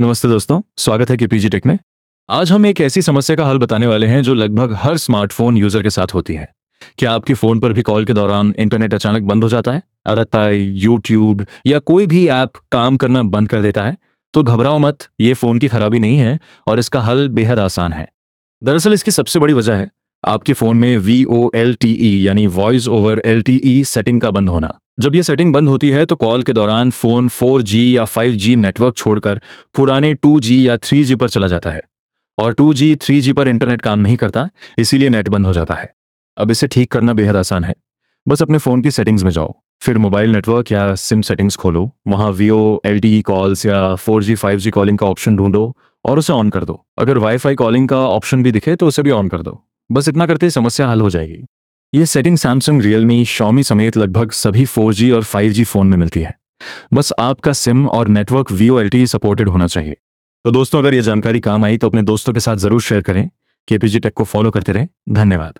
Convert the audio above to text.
नमस्ते दोस्तों, स्वागत है केपीजी टेक में। आज हम एक ऐसी समस्या का हल बताने वाले हैं जो लगभग हर स्मार्टफ़ोन यूज़र के साथ होती है। क्या आपके फ़ोन पर भी कॉल के दौरान इंटरनेट अचानक बंद हो जाता है? है यूट्यूब या कोई भी ऐप काम करना बंद कर देता है? तो घबराओ मत, ये फ़ोन की खराबी नहीं है और इसका हल बेहद आसान है। दरअसल इसकी सबसे बड़ी वजह है आपके फ़ोन में V O L T E यानी voice over L T E setting का बंद होना। जब ये सेटिंग बंद होती है तो कॉल के दौरान फ़ोन 4G या 5G नेटवर्क छोड़कर पुराने 2G या 3G पर चला जाता है। और 2G 3G पर इंटरनेट काम नहीं करता, इसीलिए नेट बंद हो जाता है। अब इसे ठीक करना बेहद आसान है। बस अपने फ़ोन की सेटिंग्स में जाओ। फिर मोबाइल नेटवर्क या सिम सेटिंग्स खोलो। वहाँ वी ओ एल कॉल्स या 4G 5G कॉलिंग का ऑप्शन ढूंढो और उसे ऑन कर दो। अगर वाईफाई कॉलिंग का ऑप्शन भी दिखे तो उसे भी ऑन कर दो। बस इतना करते समस्या हल हो जाएगी। ये सेटिंग सैमसंग रियलमी शॉमी समेत लगभग सभी 4G और 5G फ़ोन में मिलती है। बस आपका सिम और नेटवर्क वी ओ सपोर्टेड होना चाहिए। तो दोस्तों, अगर ये जानकारी काम आई तो अपने दोस्तों के साथ ज़रूर शेयर करें। केपीजी टेक को फॉलो करते रहें। धन्यवाद।